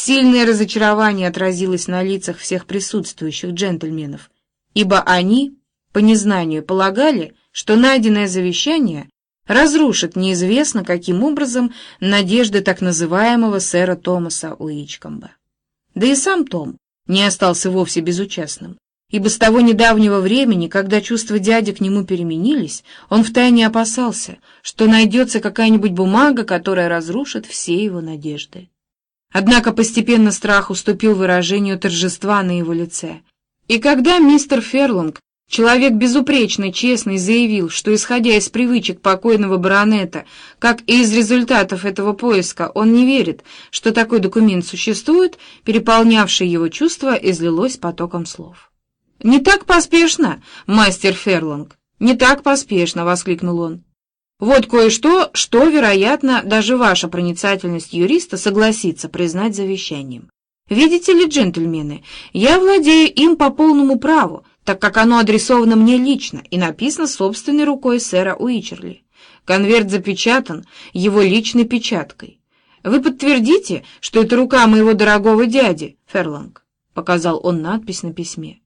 Сильное разочарование отразилось на лицах всех присутствующих джентльменов, ибо они, по незнанию, полагали, что найденное завещание разрушит неизвестно каким образом надежды так называемого сэра Томаса Уичкомба. Да и сам Том не остался вовсе безучастным, ибо с того недавнего времени, когда чувства дяди к нему переменились, он втайне опасался, что найдется какая-нибудь бумага, которая разрушит все его надежды. Однако постепенно страх уступил выражению торжества на его лице, и когда мистер Ферланг Человек безупречно честный заявил, что, исходя из привычек покойного баронета, как и из результатов этого поиска, он не верит, что такой документ существует, переполнявшее его чувство излилось потоком слов. «Не так поспешно, мастер Ферланг, не так поспешно!» — воскликнул он. «Вот кое-что, что, вероятно, даже ваша проницательность юриста согласится признать завещанием. Видите ли, джентльмены, я владею им по полному праву, так как оно адресовано мне лично и написано собственной рукой сэра Уичерли. Конверт запечатан его личной печаткой. Вы подтвердите, что это рука моего дорогого дяди, Ферланг, показал он надпись на письме.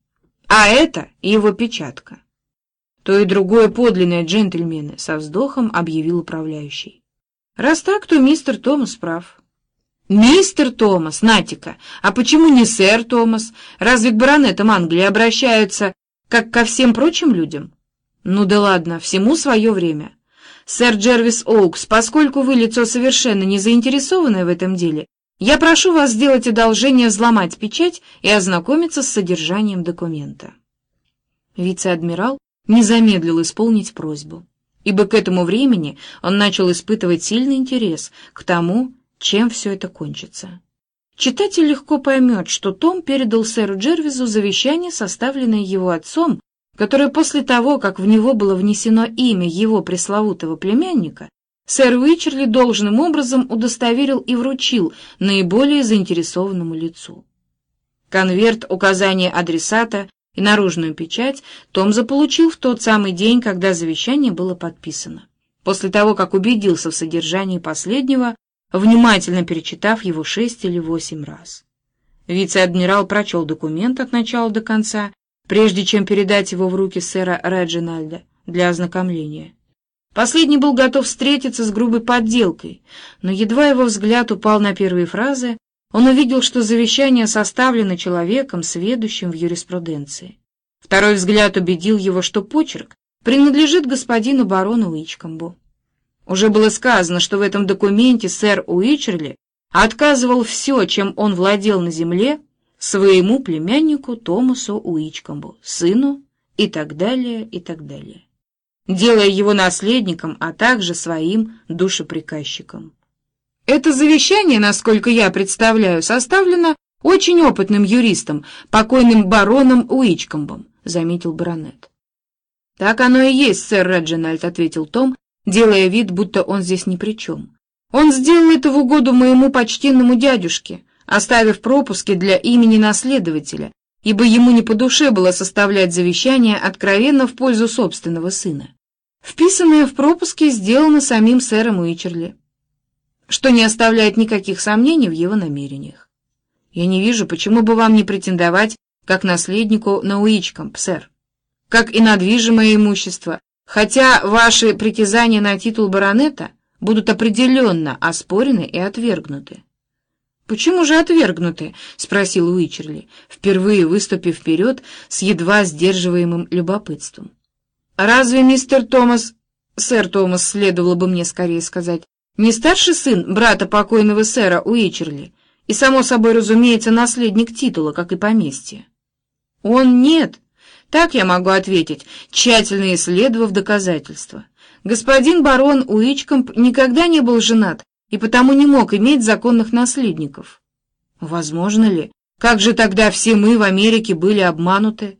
А это его печатка. То и другое подлинное, джентльмены, со вздохом объявил управляющий. Раз так, то мистер Томас прав. «Мистер Томас, Натика, а почему не сэр Томас? Разве к баронетам Англии обращаются, как ко всем прочим людям?» «Ну да ладно, всему свое время. Сэр Джервис Оукс, поскольку вы лицо совершенно не заинтересованное в этом деле, я прошу вас сделать одолжение взломать печать и ознакомиться с содержанием документа». Вице-адмирал не замедлил исполнить просьбу, ибо к этому времени он начал испытывать сильный интерес к тому, чем все это кончится. Читатель легко поймет, что Том передал сэру Джервизу завещание, составленное его отцом, которое после того, как в него было внесено имя его пресловутого племянника, сэр Уичерли должным образом удостоверил и вручил наиболее заинтересованному лицу. Конверт, указание адресата и наружную печать Том заполучил в тот самый день, когда завещание было подписано. После того, как убедился в содержании последнего, внимательно перечитав его шесть или восемь раз. Вице-адмирал прочел документ от начала до конца, прежде чем передать его в руки сэра Реджинальда для ознакомления. Последний был готов встретиться с грубой подделкой, но едва его взгляд упал на первые фразы, он увидел, что завещание составлено человеком, сведущим в юриспруденции. Второй взгляд убедил его, что почерк принадлежит господину барону Уичкомбу. Уже было сказано, что в этом документе сэр Уичерли отказывал все, чем он владел на земле, своему племяннику Томасу Уичкомбу, сыну и так далее, и так далее, делая его наследником, а также своим душеприказчиком. Это завещание, насколько я представляю, составлено очень опытным юристом, покойным бароном Уичкомбом, заметил баронет. Так оно и есть, сэр Реджинальд, ответил Том, делая вид, будто он здесь ни при чем. Он сделал это в угоду моему почтенному дядюшке, оставив пропуски для имени наследователя, ибо ему не по душе было составлять завещание откровенно в пользу собственного сына. Вписанное в пропуске сделано самим сэром Уичерли, что не оставляет никаких сомнений в его намерениях. Я не вижу, почему бы вам не претендовать как наследнику на Уичкомп, сэр, как и на движимое имущество, хотя ваши притязания на титул баронета будут определенно оспорены и отвергнуты. «Почему же отвергнуты?» — спросил Уичерли, впервые выступив вперед с едва сдерживаемым любопытством. «Разве мистер Томас, сэр Томас, следовало бы мне скорее сказать, не старший сын брата покойного сэра Уичерли и, само собой разумеется, наследник титула, как и поместья?» «Он нет», так я могу ответить, тщательно исследовав доказательства. Господин барон Уичкомп никогда не был женат и потому не мог иметь законных наследников. Возможно ли? Как же тогда все мы в Америке были обмануты?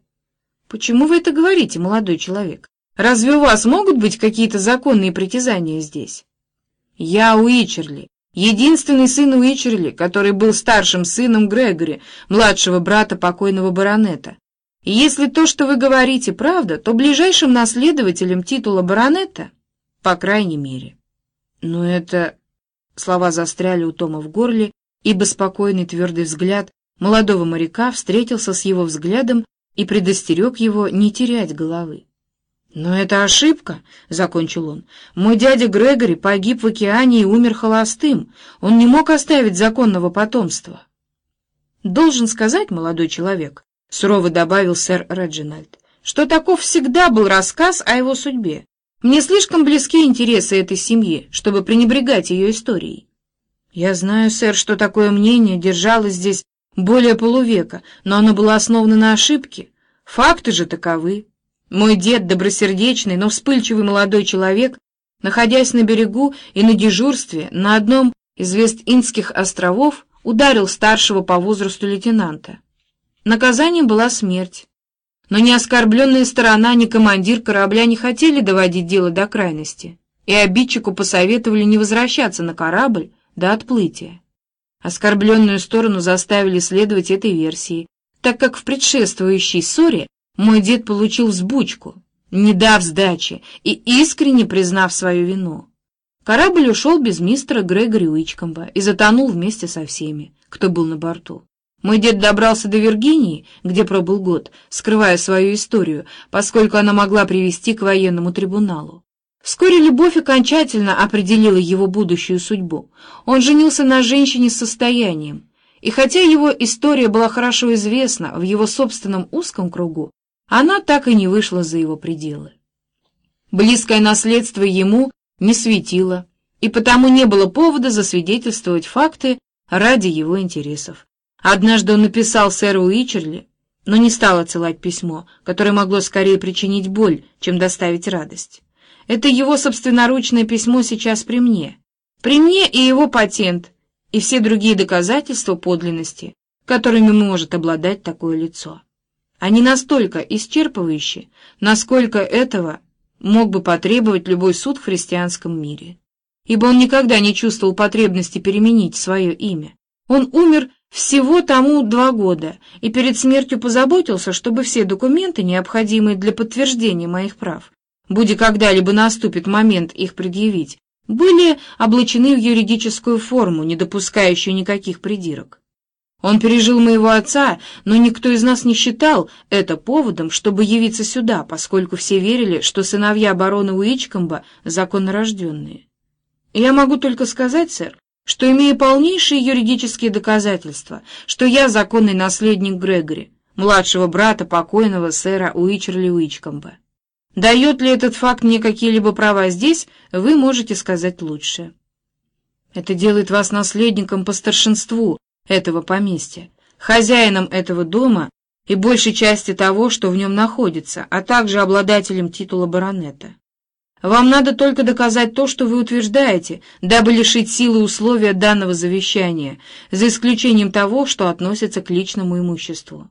Почему вы это говорите, молодой человек? Разве у вас могут быть какие-то законные притязания здесь? Я Уичерли, единственный сын Уичерли, который был старшим сыном Грегори, младшего брата покойного баронета. И если то, что вы говорите, правда, то ближайшим наследователем титула баронета, по крайней мере. Но это... Слова застряли у Тома в горле, ибо спокойный твердый взгляд молодого моряка встретился с его взглядом и предостерег его не терять головы. «Но это ошибка», — закончил он. «Мой дядя Грегори погиб в океане и умер холостым. Он не мог оставить законного потомства». «Должен сказать, молодой человек», — сурово добавил сэр Реджинальд, «что таков всегда был рассказ о его судьбе. Мне слишком близки интересы этой семьи, чтобы пренебрегать ее историей». «Я знаю, сэр, что такое мнение держалось здесь более полувека, но оно было основано на ошибке. Факты же таковы». Мой дед, добросердечный, но вспыльчивый молодой человек, находясь на берегу и на дежурстве на одном из Вест-Индских островов, ударил старшего по возрасту лейтенанта. Наказанием была смерть. Но ни оскорбленная сторона, ни командир корабля не хотели доводить дело до крайности, и обидчику посоветовали не возвращаться на корабль до отплытия. Оскорбленную сторону заставили следовать этой версии, так как в предшествующей ссоре мой дед получил взбучку, не дав сдачи и искренне признав свою вину. Корабль ушел без мистера Грегори Уичкомба и затонул вместе со всеми, кто был на борту. Мой дед добрался до Виргинии, где пробыл год, скрывая свою историю, поскольку она могла привести к военному трибуналу. Вскоре любовь окончательно определила его будущую судьбу. Он женился на женщине с состоянием. И хотя его история была хорошо известна в его собственном узком кругу, она так и не вышла за его пределы. Близкое наследство ему не светило, и потому не было повода засвидетельствовать факты ради его интересов. Однажды он написал сэру Уичерли, но не стал отсылать письмо, которое могло скорее причинить боль, чем доставить радость. Это его собственноручное письмо сейчас при мне. При мне и его патент, и все другие доказательства подлинности, которыми может обладать такое лицо. Они настолько исчерпывающие, насколько этого мог бы потребовать любой суд в христианском мире. Ибо он никогда не чувствовал потребности переменить свое имя. Он умер всего тому два года и перед смертью позаботился, чтобы все документы, необходимые для подтверждения моих прав, будь когда-либо наступит момент их предъявить, были облачены в юридическую форму, не допускающую никаких придирок. Он пережил моего отца, но никто из нас не считал это поводом, чтобы явиться сюда, поскольку все верили, что сыновья барона Уичкомба законнорожденные. я могу только сказать, сэр, что имею полнейшие юридические доказательства, что я законный наследник Грегори, младшего брата покойного сэра Уичерли Уичкомба. Дает ли этот факт мне какие-либо права здесь, вы можете сказать лучше. Это делает вас наследником по старшинству, этого поместья, хозяином этого дома и большей части того, что в нем находится, а также обладателем титула баронета. Вам надо только доказать то, что вы утверждаете, дабы лишить силы условия данного завещания, за исключением того, что относится к личному имуществу.